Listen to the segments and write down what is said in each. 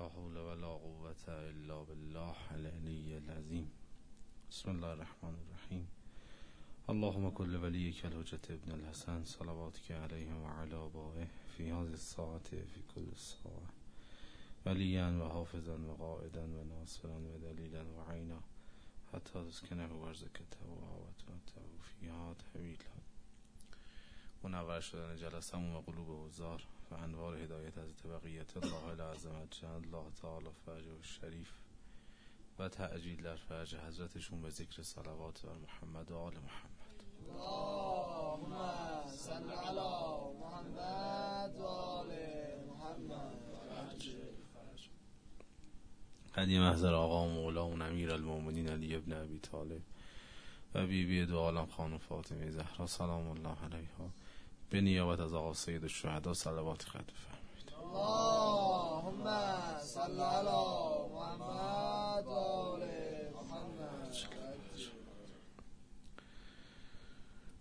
ولا حول ولا قوة الا بالله العلی العظیم بسم الله الرحمن الرحیم. اللهم كل وليك الحجة ابن الحسن صلواتك عليه وعلى آبائه في هذه الساعة في كل ساعة. وليا وحافظا وقائدا وناصرا ودليلا وعينا حتى تسكنه ورزقته وعوته فيها طویلا منور شدن جلسمون و قلوب وزار و انوار هدایت از بقیت الله العظمت جل الله تعالی فرجه و شریف و تعجیل در فرج حضرتشون به ذکر صلوات بر محمد و آل محمد. اللهم صل علی محمد و آل محمد. هدی محضر آقا مولا و امیر المومنین علی ابن ابی طالب و بی بی دو عالم خانم فاطمه زهرا سلام الله علیها. به نیابت از آقا سید الشهدا صلوات خط بفرمایید اللهم صل علی محمد و آل محمد.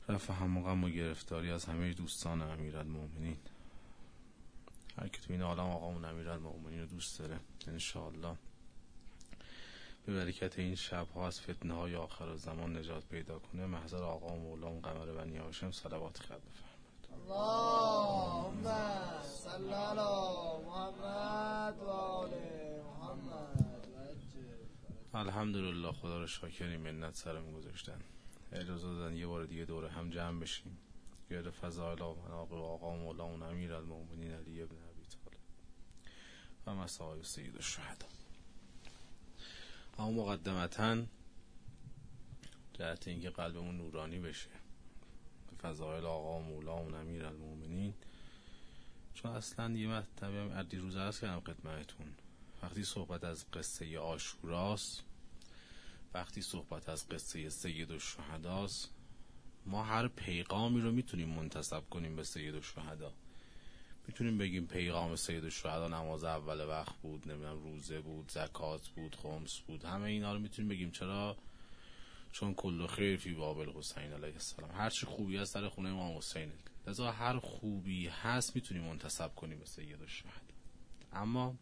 رفع هم و غم و گرفتاری از همه دوستان امیر المومنین هر که تو این عالم آقا اون امیر المومنین رو دوست داره انشاءالله. به برکت این شبها از فتنه های آخر زمان نجات پیدا کنه محضر آقا و مولا و قمر بنی هاشم صلوات خط بفرمایید اللهم صل علی محمد و آل محمد الحمدلله خدا رو شاکری منت سرم گذاشتن. اجازه دادن یه بار دیگه دوره هم جمع بشیم. گرد فضایل آقا و مولا و امیر المومنین علی ابن ابی طالب. و مسائل سید الشهدا اما مقدمتا جهت اینکه قلبمون نورانی بشه. فضایل آقا و مولا و امیر المومنین چون اصلا یه مطلبی هم دیروز عرض کردم خدمتتون. وقتی صحبت از قصه آشوراست وقتی صحبت از قصه سید الشهداست ما هر پیغامی رو می‌تونیم منتصب کنیم به سید الشهدا. می‌تونیم بگیم پیغام سید الشهدا نماز اول وقت بود نمی‌دونم روزه بود زکات بود خمس بود همه اینا رو می‌تونیم بگیم. چرا؟ چون کل خیر فی باب الحسین علیه السلام. هر چی خوبی از سر خونه امام حسین. لذا هر خوبی هست می‌تونیم منتصب کنیم به سید الشهدا اما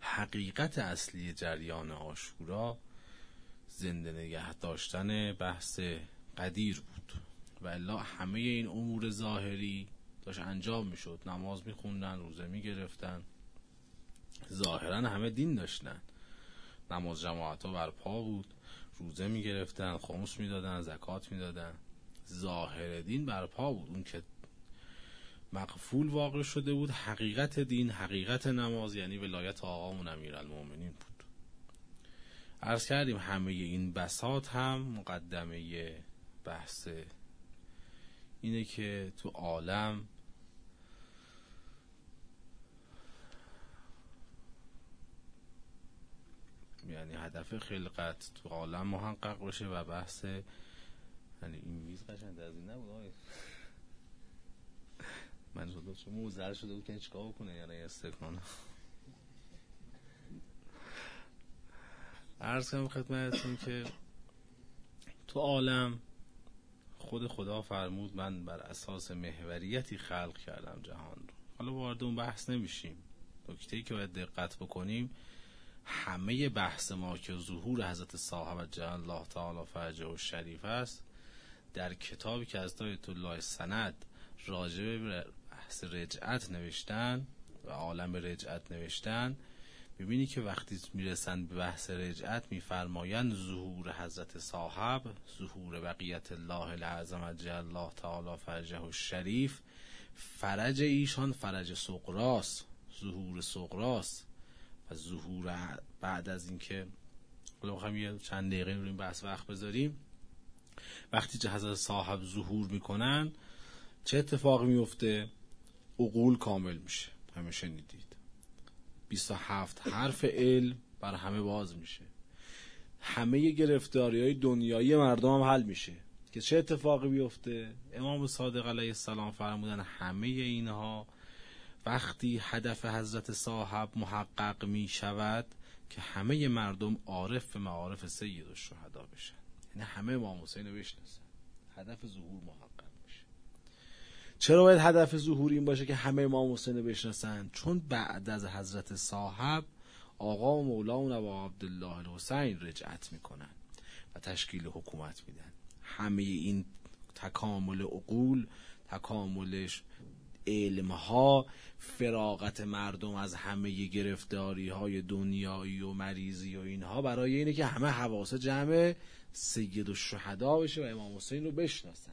حقیقت اصلی جریان آشورا زنده نگه داشتن بحث قدیر بود. و الا همه این امور ظاهری داشت انجام می‌شد. نماز میخوندن روزه می‌گرفتن. ظاهرا همه دین داشتن. نماز جماعت ها برپا بود. روزه می‌گرفتن خمس می‌دادن زکات می‌دادن. ظاهر دین برپا بود. اون که مقفول واقع شده بود حقیقت دین حقیقت نماز یعنی ولایت آقامون امیر المومنین بود. عرض کردیم همه این بسات هم مقدمه بحث اینه که تو عالم یعنی هدف خلقت تو عالم محقق بشه و بحث یعنی این میز قشنگ از این نبود آقای. من چون موزر شده بود که چیکار بکنه یعنی استکانه عرض کنم خدمتتون که تو عالم خود خدا فرمود من بر اساس محوریتی خلق کردم جهان رو. حالا وارد اون بحث نمیشیم. نکته که باید دقت بکنیم همه بحث ما که ظهور حضرت صاحب جل الله تعالی فرجه و شریف است در کتابی که از دایت الله سند راجع به بحث رجعت نوشتن و عالم رجعت نوشتن ببینی که وقتی می‌رسن به بحث رجعت میفرمایند ظهور حضرت صاحب ظهور بقیت الله العظم جل الله تعالی فرجه و شریف فرج ایشان فرج سقراس ظهور سقراس و ظهور بعد از اینکه حالا بخوایم یه چند دقیقه رو این بحث وقت بذاریم. وقتی که حضرت صاحب ظهور می‌کنن چه اتفاقی میفته عقول کامل میشه. همه شنیدید. 27 حرف علم بر همه باز میشه. همه گرفتاری های دنیایی مردم هم حل میشه. که چه اتفاقی بیفته امام صادق علیه السلام فرمودن همه اینها وقتی هدف حضرت صاحب محقق می شود که همه مردم عارف به معارف سید و شهدا بشن. یعنی همه امام حسین رو بشناسن. هدف ظهور محقق میشه. چرا باید هدف ظهور این باشه که همه امام حسین رو بشناسن؟ چون بعد از حضرت صاحب آقا و مولا و عبدالله الحسین رجعت می‌کنن و تشکیل حکومت میدن. همه این تکامل عقول تکاملش علمها فراغت مردم از همه گرفتاری های دنیایی و مریضی و اینها برای اینه که همه حواس جمع سید و شهدا بشه و امام حسین رو بشناسن.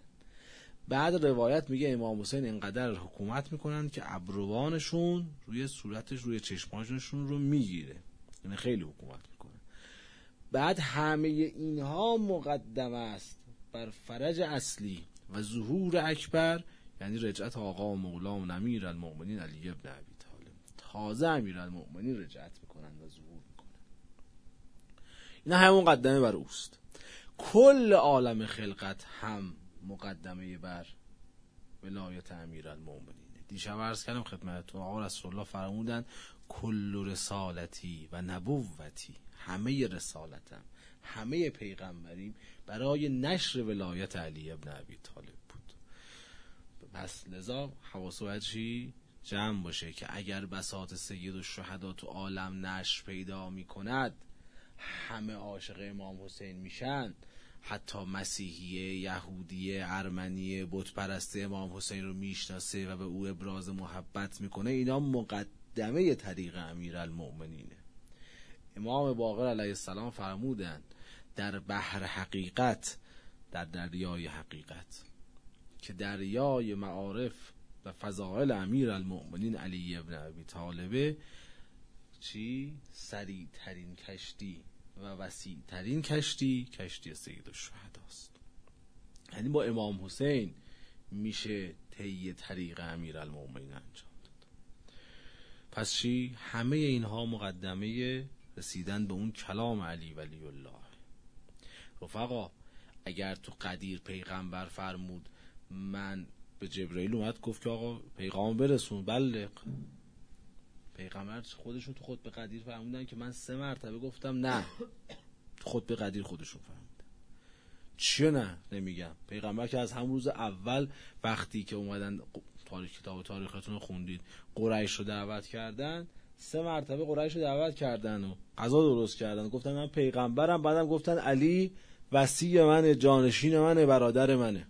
بعد روایت میگه امام حسین انقدر حکومت می‌کنن که ابروانشون روی صورتش روی چشمانشون رو می‌گیره. یعنی خیلی حکومت می‌کنه. بعد همه اینها مقدم است بر فرج اصلی و ظهور اکبر یعنی رجعت آقا و مولا و نمیر المؤمنین علی ابن ابی طالب. تازه امیر المؤمنین رجعت می‌کنن و ظهور می‌کنن این همه مقدمه بر اوست. کل عالم خلقت هم مقدمه بر ولایت امیر المؤمنین دیشب عرض کردم خدمتتون آقا رسول الله فرمودن کل رسالتی و نبوتی همه رسالتم همه پیغمبریم برای نشر ولایت علی ابن ابی طالب. پس لذا حواس باید چی جمع باشه که اگر بساط سید و شهدا تو عالم نشر پیدا می کند همه عاشق امام حسین میشن. حتی مسیحیه یهودیه ارمنیه بت امام حسین رو می‌شناسه و به او ابراز محبت می‌کنه اینا مقدمه طریق امیر المؤمنینه امام باقر علیه السلام فرمودند در بحر حقیقت در دریای حقیقت. که دریای معارف و فضائل امیر المؤمنین علی ابن ابی طالبه چی؟ سریع ترین کشتی و وسیع ترین کشتی کشتی سید است یعنی با امام حسین میشه طی طریق امیر المؤمنین انجام داد پس چی؟ همه اینها مقدمه رسیدن به اون کلام علی ولی الله رفقا اگر تو قدیر پیغمبر فرمود من به جبرئیل اومد گفت که آقا پیغام برسون. بلق پیغمبر خودشون تو خود به قدیر فرمودن که من سه مرتبه گفتم نه. خود به قدیر خودشون فرمودن چیه نه؟ نمیگم. پیغمبر که از همون روز اول وقتی که اومدن تاریخ کتاب تاریختون رو خوندید قریش رو دعوت کردن سه مرتبه قریش رو دعوت کردن و غذا درست کردن. گفتن من پیغمبرم بعدم گفتن علی وسیع منه جانشین منه برادر منه.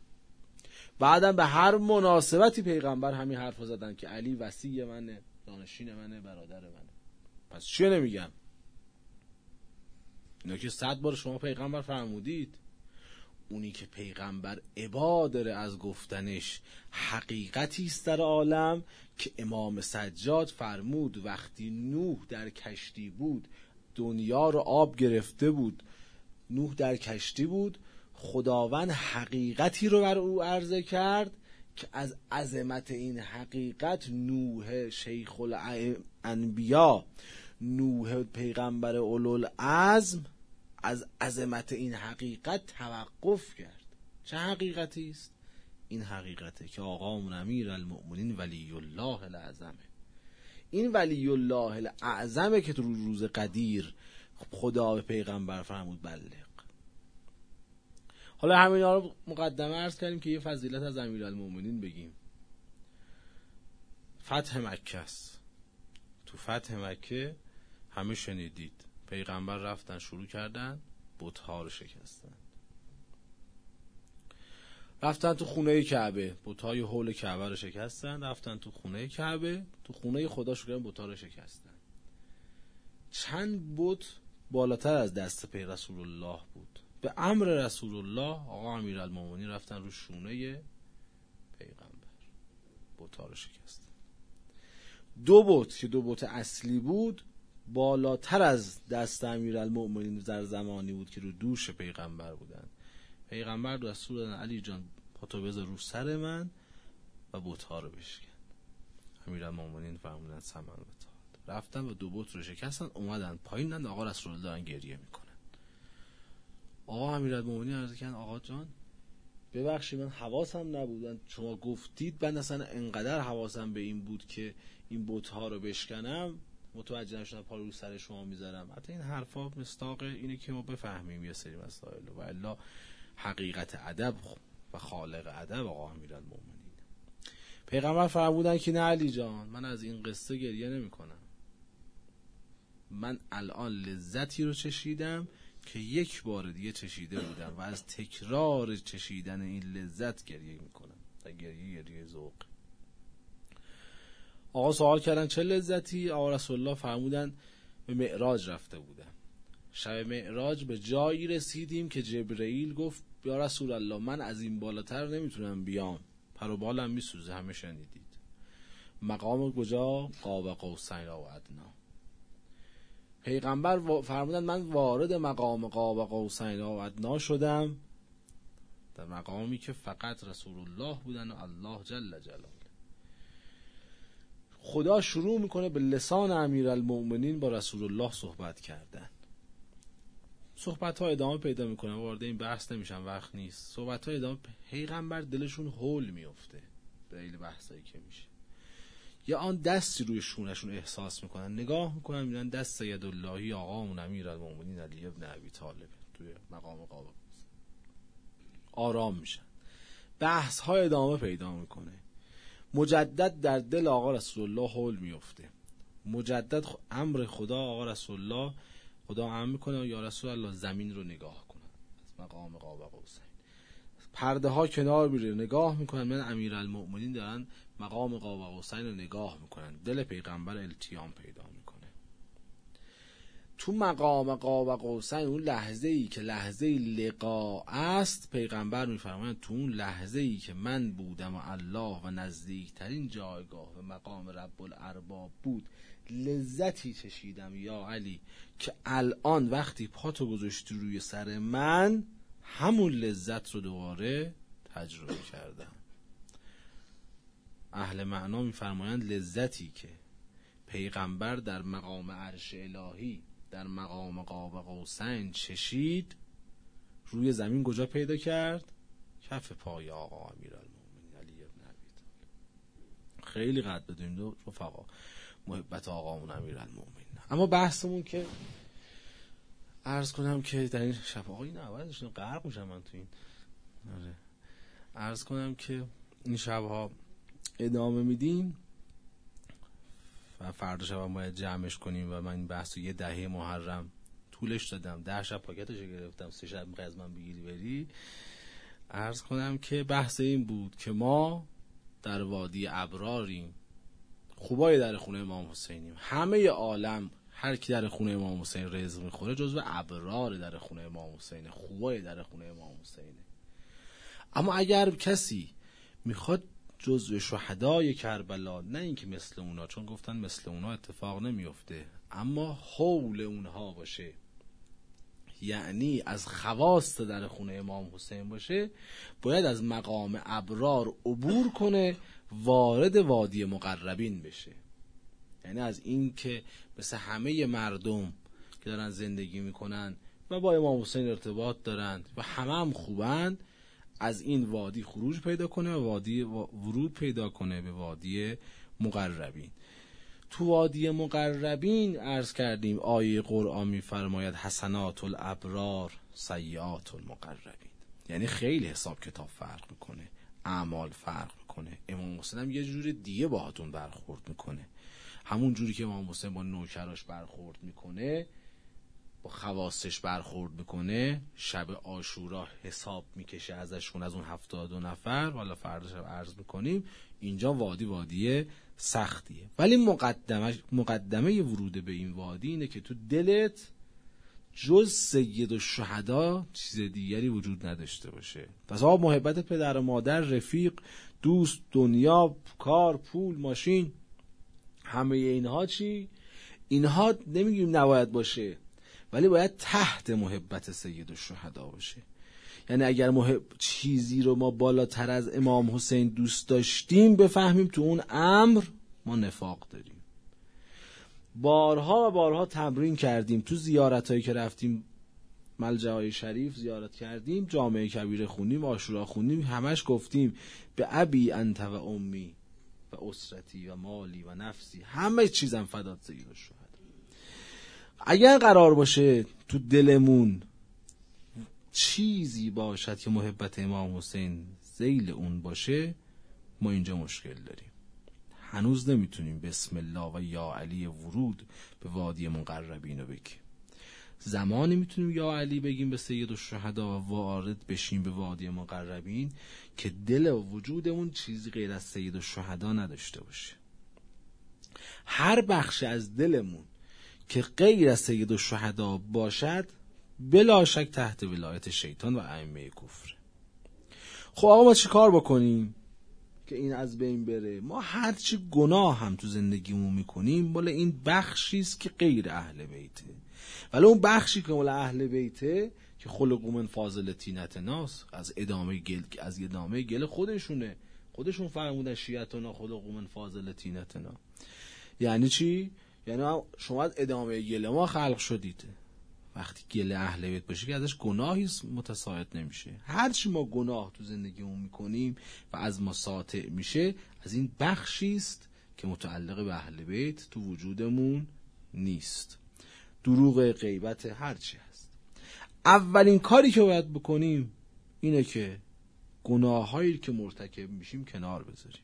بعدم به هر مناسبتی پیغمبر همین حرف زدن که علی وسیع منه جانشین منه برادر منه. پس چیه نمیگم؟ اینا که صد بار شما پیغمبر فرمودید. اونی که پیغمبر عبا داره از گفتنش حقیقتی است در عالم که امام سجاد فرمود وقتی نوح در کشتی بود دنیا رو آب گرفته بود. نوح در کشتی بود خداوند حقیقتی رو بر او عرضه کرد که از عظمت این حقیقت نوح شیخ الانبیا نوح پیغمبر اولوالعزم از عظمت این حقیقت توقف کرد. چه حقیقتی است؟ این حقیقته که آقا امیر المؤمنین ولی الله الاعظمه این ولی الله الاعظمه که تو روز قدیر خدا به پیغمبر فرمود بلغ حالا همین رو مقدمه ارز کردیم که یه فضیلت از امیر المؤمنین بگیم. فتح مکه است. تو فتح مکه همه شنیدید. پیغمبر رفتن شروع کردن بتها رو شکستن. رفتن تو خونه کعبه بتهای حول کعبه رو شکستن. رفتن تو خونه کعبه تو خونه خدا شروع کردن رو شکستن. چند بت بالاتر از دست پی رسول الله بود. به امر رسول الله آقا امیر المومنی رفتن رو شونه پیغمبر. بوتا رو شکست. دو بوت که دو بوت اصلی بود بالاتر از دست امیر المؤمنین در زمانی بود که رو دوش پیغمبر بودن. پیغمبر رسول علی جان پاتو بذار رو سر من و بوتها رو بشکن. امیر المؤمنین فرمودن سمن و رفتن و دو بوت رو شکستن اومدن پایین آقا رسول الله گریه می‌کنه آقا امیرالمومنین عرض کردن آقا جان. ببخشید من حواسم نبود. شما گفتید من اصلا انقدر حواسم به این بود که این بوت ها رو بشکنم. متوجه نشدم پا رو سر شما می‌ذارم. حتی این حرفا مستاق اینه که ما بفهمیم یه سری مسائل و الا حقیقت ادب و خالق ادب آقا امیرالمومنین. پیغمبر فرمودن که نه علی جان من از این قصه گریه نمی کنم من الان لذتی رو چشیدم که یک بار دیگه چشیده بودم و از تکرار چشیدن این لذت گریه می‌کنم و گریه گریه ذوق. آقا سوال کردن چه لذتی؟ آقا رسول الله فرمودن به معراج رفته بودم شب معراج به جایی رسیدیم که جبرئیل گفت یا رسول الله من از این بالاتر نمی‌تونم بیام. پر و بالم میسوزه همه شنیدید. مقام کجا؟ قاب قوسین و ادنا. پیغمبر فرمودن من وارد مقام قاب قوسین و ادنا شدم. در مقامی که فقط رسول الله بودن و الله جل جلاله. خدا شروع می‌کنه به لسان امیرالمؤمنین با رسول الله صحبت کردن. صحبت ها ادامه پیدا می‌کنه. وارد این بحث نمیشن وقت نیست. صحبت ها ادامه پیغمبر دلشون هول میفته دلیل بحثایی که میشه. یا آن دستی روی شونشون احساس می‌کنن. نگاه می‌کنن می‌بینن دست سید اللهی آقامون امیر المؤمنین علی ابن ابی طالب توی مقام قابل آرام میشن. بحث های ادامه پیدا می‌کنه. مجدد در دل آقا رسول الله حول میفته مجدد امر خدا آقا رسول الله خدا امر می‌کنه یا رسول الله زمین رو نگاه کنن از مقام قاب قوسین پرده ها کنار میره نگاه می‌کنن من امیر المؤمنین دارن مقام قاب قوسین رو نگاه می‌کنن. دل پیغمبر التیام پیدا می‌کنه. تو مقام قاب قوسین اون لحظه ای که لحظه لقا است پیغمبر میفرماید تو اون لحظه ای که من بودم و الله و نزدیکترین جایگاه و مقام رب الارباب بود لذتی چشیدم یا علی که الان وقتی پاتو گذاشتی روی سر من همون لذت رو دوباره تجربه کردم. اهل معنا میفرمایند لذتی که پیغمبر در مقام عرش الهی در مقام قاب قوسین چشید روی زمین کجا پیدا کرد؟ کف پای آقا امیرالمومنین علی ابن ابی خیلی قد بدونیم دو رفقا محبت آقامون امیرالمومنین اما بحثمون که عرض کنم که در این شب آقا این عوضش غرق میشم من تو این آره. عرض کنم که این شبها ادامه میدیم. و فردا شب باید جمعش کنیم و من بحث یه دهه محرم طولش دادم. ده شب پاکتش گرفتم. سه شب می‌خوای از من بگیری بری. عرض کنم که بحث این بود که ما در وادی ابراریم. خوبای در خونه امام حسینیم. همه عالم هر کی در خونه امام حسین رزق می‌خوره جزو ابرار در خونه امام حسین خوبای در خونه امام حسینه. اما اگر کسی می‌خواد جزو شهدای کربلا نه اینکه مثل اونا چون گفتن مثل اونا اتفاق نمیفته اما حول اونها باشه. یعنی از خواست در خونه امام حسین باشه باید از مقام ابرار عبور کنه وارد وادی مقربین بشه. یعنی از این که مثل همه مردم که دارن زندگی می‌کنن و با امام حسین ارتباط دارند و همه هم خوبند از این وادی خروج پیدا کنه و وادی ورود پیدا کنه به وادی مقربین. تو وادی مقربین عرض کردیم آیه قرآن میفرماید حسنات الابرار سیئات المقربین. یعنی خیلی حساب کتاب فرق می‌کنه اعمال فرق می‌کنه. امام حسین هم یه جور دیگه باهاتون برخورد می‌کنه. همون جوری که امام حسین با نوکراش برخورد می‌کنه با خواستش برخورد می‌کنه شب آشورا حساب می‌کشه ازشون از اون هفتاد دو نفر. والا فردا شب عرض می‌کنیم اینجا وادی وادی سختیه. ولی مقدمه, مقدمه ورود به این وادی اینه که تو دلت جز سید و شهدا چیز دیگری وجود نداشته باشه. پس آقا محبت پدر و مادر رفیق دوست دنیا کار پول ماشین همه اینها چی؟ اینها نمیگیم نباید باشه. ولی باید تحت محبت سید الشهدا باشه. یعنی اگر محب... چیزی رو ما بالاتر از امام حسین دوست داشتیم بفهمیم تو اون امر ما نفاق داریم. بارها و بارها تمرین کردیم. تو زیارت هایی که رفتیم ملجه شریف زیارت کردیم جامعه کبیر خونیم آشورا خونیم همش گفتیم به ابی انت و امی و اسرتی و مالی و نفسی. همه چیزم فدات سید شد اگر قرار باشه تو دلمون چیزی باشد که محبت امام حسین زیل اون باشه ما اینجا مشکل داریم. هنوز نمی‌تونیم بسم الله و یا علی ورود به وادی مقربین رو بگیم. زمانی می‌تونیم یا علی بگیم به سید الشهدا و وارد بشیم به وادی مقربین که دل و وجودمون چیزی غیر از سید الشهدا نداشته باشه. هر بخش از دلمون که غیر از سید الشهدا باشد بلا شک تحت ولایت شیطان و ائمه کفر. خب آقا ما چی کار بکنیم؟ که این از بین بره. ما هرچی گناه هم تو زندگیمون می‌کنیم بالا این بخشی است که غیر اهل بیته. ولی اون بخشی که مال اهل بیته که خلقو من فاضل تینت ناس از ادامه گل از ادامه گل خودشونه. خودشون فرمودن شیعتنا خلقو من فاضل تینتنا یعنی چی؟ یعنی شما از ادامه گل ما خلق شدید. وقتی گل اهل بیت باشه که ازش گناهی متساعد نمیشه. هرچی ما گناه تو زندگیمون می‌کنیم و از ما ساطع میشه از این بخشی است که متعلق به اهل بیت تو وجودمون نیست. دروغ غیبت هرچی هست. اولین کاری که باید بکنیم اینه که گناههایی که مرتکب میشیم کنار بذاریم.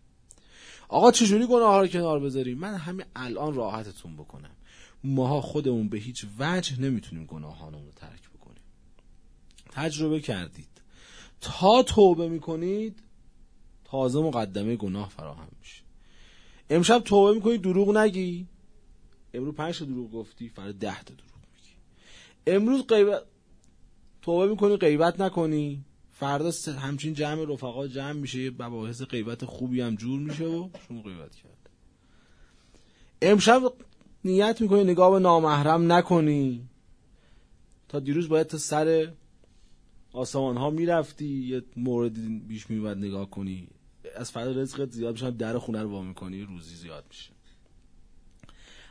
آقا چجوری گناه رو کنار بذاریم؟ من همین الان راحتتون بکنم. ماها خودمون به هیچ وجه نمی‌تونیم گناهانمون رو ترک بکنیم. تجربه کردید. تا توبه می‌کنید تازه مقدمه گناه فراهم میشه. امشب توبه می‌کنید دروغ نگی. امروز پنج دروغ گفتی فردا ده تا دروغ میگی. امروز غیبت توبه می‌کنی غیبت نکنی. فردا همچین جمع رفقا جمع میشه یه مباحث غیبت خوبی هم جور میشه و شما غیبت کرد امشب نیت می‌کنی نگاه به نامحرم نکنی. تا دیروز باید تا سر آسمان ها می‌رفتی یه موردی بیش میومد نگاه کنی. از فردا رزقت زیاد میشه در خونه رو وا می‌کنی روزی زیاد میشه.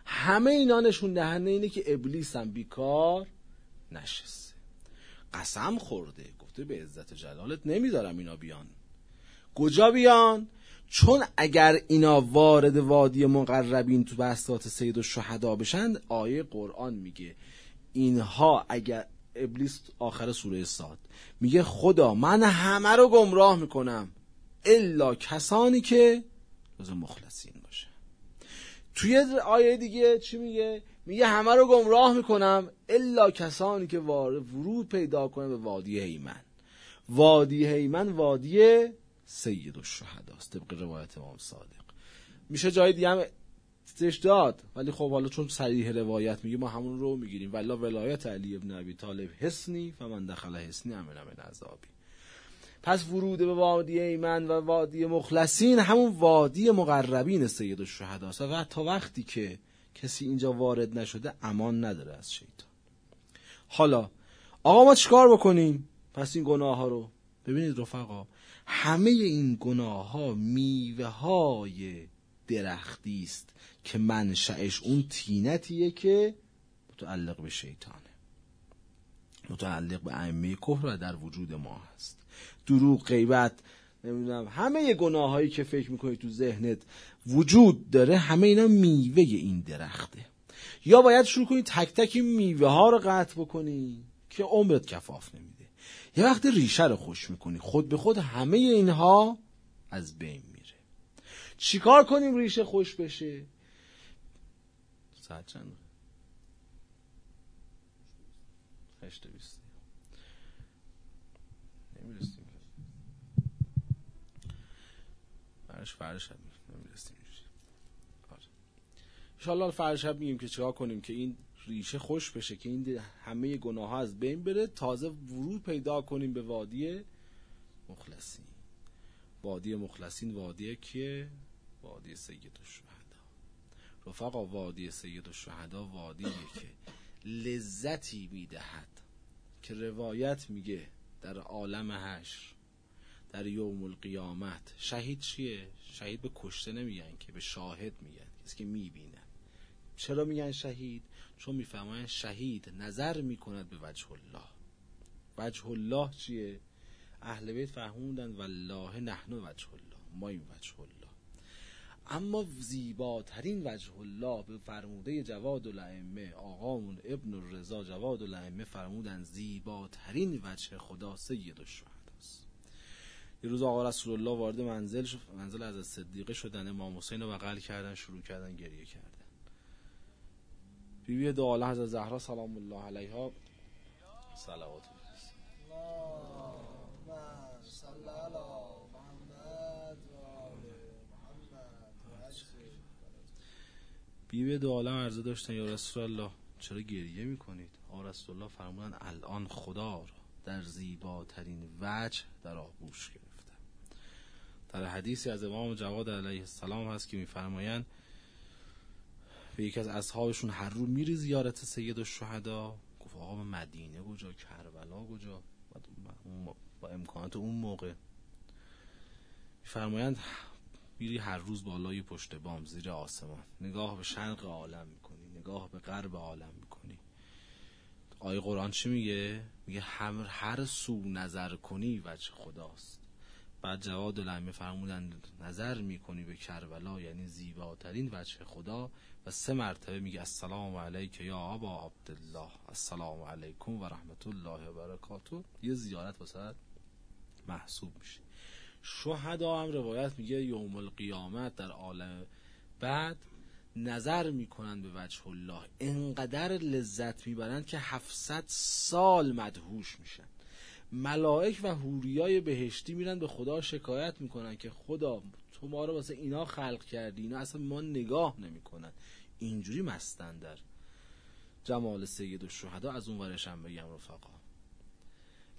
همه اینا نشون دهنده اینه که ابلیس هم بیکار نشسته. قسم خورده گفته به عزت جلالت نمی‌ذارم اینا بیان. کجا بیان؟ چون اگر اینا وارد وادی مقربین تو بسطات سید و شهدا بشن آیه قرآن میگه. اینها اگر ابلیس آخر سوره ساد میگه خدا من همه رو گمراه می‌کنم الا کسانی که روز مخلصین باشه. توی آیه دیگه چی میگه؟ میگه همه رو گمراه می‌کنم الا کسانی که ورود پیدا کنه به وادی هیمن. وادی هیمن وادی سید است طبق روایت امام صادق. میشه جای دیگه هم داد ولی خب حالا چون صریح روایت میگه ما همون رو می‌گیریم. ولا ولایت علی ابن ابی طالب حسنی فمن دخل حسنی امن من عذابی. پس ورود به وادی ایمن و وادی مخلصین همون وادی مقربین سید است. و تا وقتی که کسی اینجا وارد نشده امان نداره از شیطان. حالا آقا ما چیکار بکنیم؟ پس این گناه ها رو. ببینید رفقا همه این گناه ها میوه های درختی است که منشأش اون تینتیه که متعلق به شیطانه. متعلق به ائمه کفر و در وجود ما هست. دروغ غیبت نمی‌دونم. همه گناه هایی که فکر می‌کنی تو ذهنت وجود داره همه اینا میوه این درخته. یا باید شروع کنی تک تک میوه ها رو قطع بکنی که عمرت کفاف نمیده. یه وقت ریشه رو خوش می‌کنی. خود به خود همه اینها از بین میره. چیکار کنیم ریشه خوش بشه؟ ساعت چند؟ هشت بیستی نمی‌رسیم برش فرش هم نمی‌رسیم. آره. انشالله فرش هم میگیم که چیکار کنیم که این ریشه خوش بشه که این همه گناه ها از بین بره. تازه ورود پیدا کنیم به وادی مخلصین. وادی مخلصین وادی که وادی سید الشهدا. رفقا وادی سید الشهدا وادی که لذتی می‌دهد که روایت میگه در عالم حشر. در یوم القیامت. شهید چیه؟ شهید به کشته نمیگن که به شاهد میگن کسی که می‌بینه. چرا میگن شهید؟ چون می‌فهمن شهید نظر می‌کند به وجه الله. وجه الله چیه؟ اهل بیت فهموندن والله نحن وجه الله ما این وجه الله. اما زیباترین وجه الله به فرموده جواد الائمه آقامون ابن الرضا جواد الائمه فرمودن زیباترین وجه خدا سید الشهداست یه روز آقا رسول الله وارد منزل شد منزل از صدیقه شدن امام حسین رو بغل کردن شروع کردن گریه کردن. بیبی دو عالم حضرت زهرا سلام الله علیها. صلوات بیبی دو عالم عرضه داشتن یا رسول الله چرا گریه می‌کنید؟ آقا رسول الله فرمودن الان خدا را در زیباترین وجه در آغوش گرفتم در حدیثی از امام جواد علیه السلام هست که میفرمایند به یکی از اصحابشون هر رو میری زیارت سید الشهدا؟ گفت آقا مدینه کجا کربلا کجا؟ با امکانات اون موقع. فرمایند میری هر روز بالای پشت بام زیر آسمان. نگاه به شرق عالم می‌کنی نگاه به غرب عالم می‌کنی. آیه قرآن چی میگه؟ میگه هر, هر سو نظر کنی وجه خداست. بعد جواد العمی فرمودن نظر می‌کنی به کربلا؟ یعنی زیباترین وجه خدا؟ و سه مرتبه میگه السلام علیک یا ابا عبدالله. السلام علیکم و رحمت الله و برکاتو یه زیارت واسه محسوب میشه. شهدا هم روایت میگه یوم القیامت در عالم بعد نظر می‌کنن به وجه الله. انقدر لذت می‌برند که 700 سال مدهوش میشن. ملائک و حوریای بهشتی میرن به خدا شکایت می‌کنن که خدا تو ما رو واسه اینا خلق کردی اینا اصلا ما نگاه نمی‌کنن. اینجوری مستن در جمال سید و شهدا. از اون ورشم بگم رفقا.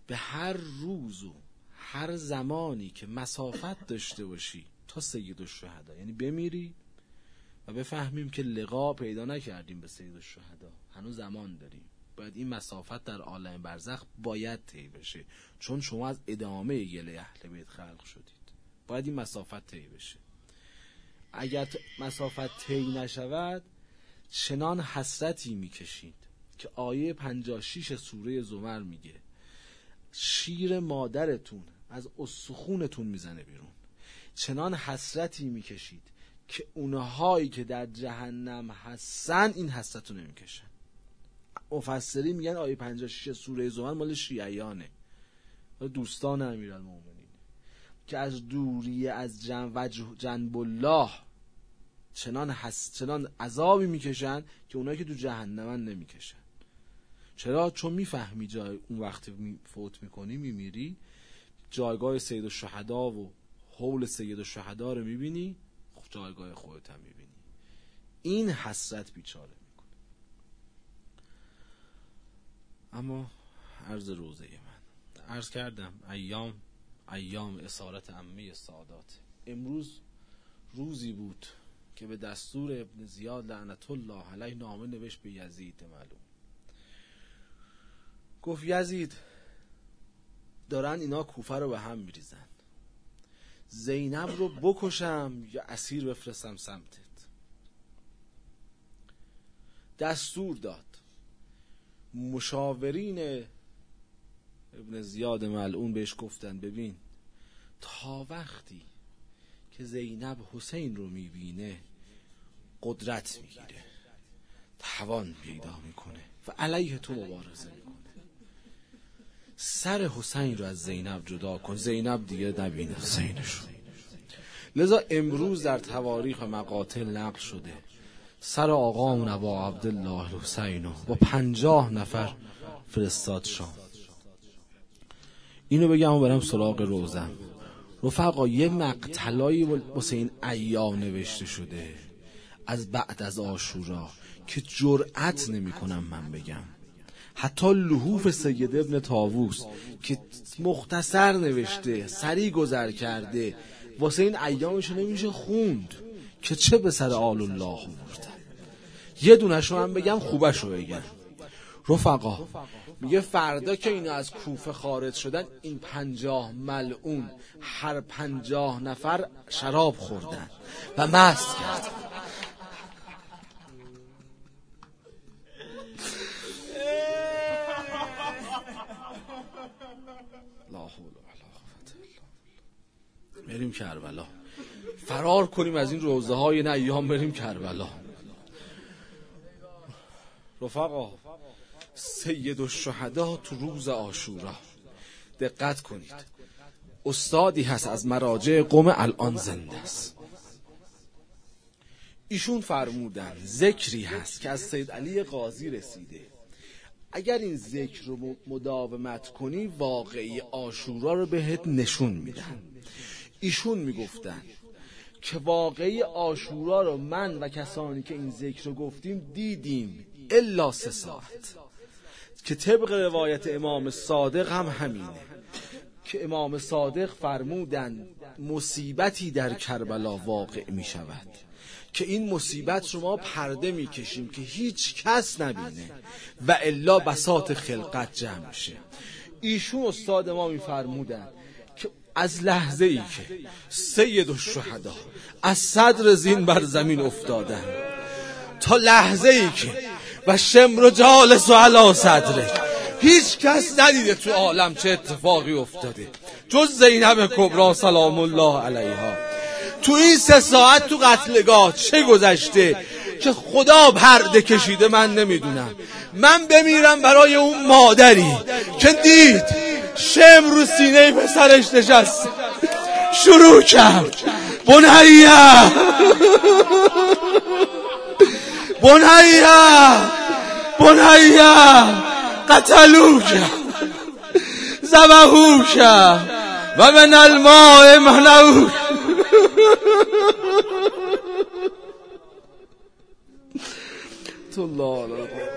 به هر روز و هر زمانی که مسافت داشته باشی تا سید و شهدا. یعنی بمیری و بفهمیم که لقا پیدا نکردیم به سید و شهدا. هنوز زمان داریم. باید این مسافت در عالم برزخ باید طی بشه. چون شما از ادامه گله اهل بیت خلق شدید. باید این مسافت طی بشه. اگر مسافت طی نشود چنان حسرتی می‌کشید که آیه 56 سوره زمر میگه شیر مادرتون از استخونتون می‌زنه بیرون. چنان حسرتی می‌کشید که اونهایی که در جهنم هستن این حسرت رو نمی‌کشن. مفسری میگن آیه 56 سوره زمر مال شیعیانه. دوستان امیرالمومنین که از دوری از جن جنب الله چنان حس چنان عذابی می‌کشن که اونایی که تو جهنمن نمی‌کشن. چرا؟ چون می‌فهمی جای اون وقت می فوت می‌کنی میمیری. جایگاه سید الشهدا و حول سید الشهدا رو می‌بینی جایگاه خودت هم می‌بینی. این حسرت بیچاره می‌کنه اما عرض روزه من. عرض کردم ایام ایام اسارت امه سادات. امروز روزی بود که به دستور ابن زیاد لعنت الله علیه نامه نوشت به یزید معلوم. گفت یزید دارن اینا کوفه رو به هم میریزن. زینب رو بکشم یا اسیر بفرستم سمتت. دستور داد. مشاورین ابن زیاد ملعون بهش گفتن ببین تا وقتی که زینب حسین رو می‌بینه قدرت می‌گیره توان پیدا می‌کنه و علیه تو مبارزه می‌کنه. سر حسین رو از زینب جدا کن زینب دیگه نبینه حسینش لذا امروز در تواریخ مقاتل نقل شده. سر آقامون ابا عبدالله حسین با پنجاه نفر فرستاد شام. اینو بگم و برم سراغ روزم رفقا یه مقتلایی واسه این ایام نوشته شده. از بعد از آشورا که جرأت نمی‌کنم من بگم. حتی لحوف سید ابن تاووس که مختصر نوشته سریع گذر کرده واسه این ایامش نمیشه خوند که چه به سر آل الله بردن یه دونش رو هم بگم خوبش رو بگم. رفقا میگه فردا که اینا از کوفه خارج شدن این پنجاه ملعون هر پنجاه نفر شراب خوردن و مست کرد بریم کربلا. فرار کنیم از این روزه های نه ایام بریم کربلا. رفقا سید و تو روز آشورا دقت کنید. استادی هست از مراجع قوم الان زنده است. ایشون فرمودن ذکری هست که از سید علی قاضی رسیده. اگر این ذکر رو مداومت کنی واقعی آشورا رو بهت نشون میدن. ایشون می‌گفتن که واقعی آشورا رو من و کسانی که این ذکر رو گفتیم دیدیم. الا سه ساعت. که طبق روایت امام صادق هم همینه. که امام صادق فرمودن مصیبتی در کربلا واقع می شود که این مصیبت رو ما پرده می‌کشیم که هیچ کس نبینه و الا بساط خلقت جمع شه. ایشون استاد ما میفرمودن که از لحظه ای که سید الشهدا از صدر زین بر زمین افتادن تا لحظه ای که و شمر جالس و علا صدره. هیچ کس ندیده تو عالم چه اتفاقی افتاده. جز زینب کبرا سلام الله علیها. تو این سه ساعت تو قتلگاه چه گذشته که خدا پرده کشیده من نمی‌دونم. من بمیرم برای اون مادری که دید شم رو سینه پسرش نشست. شروع کرد. بنیه! بنیه بنیه قتلوک زبهوک و من الماء مهنوک الله